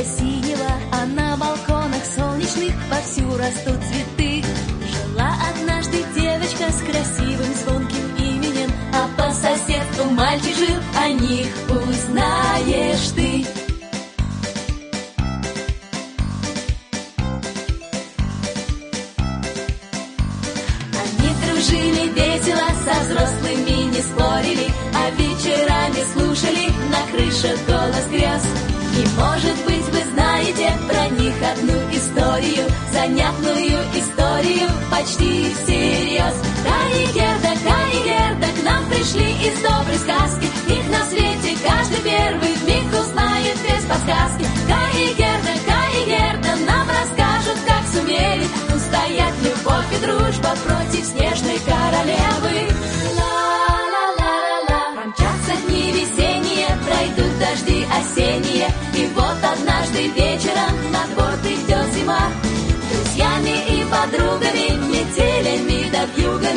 до синего, а на балконах солнечных вовсю растут цветы. Жила однажды девочка с красивым звонким именем, а по соседству мальчик жил, о них узнаешь ты. Они дружили весело, со взрослыми не спорили, а вечерами слушали на крыше голос грез. И, может быть, них одну историю, занятную историю, почти всерьез. Тани Герда, Тани Герда, к нам пришли из доброй сказки. Их на свете каждый первый миг узнает без подсказки. подругами, метелями до да вьюга.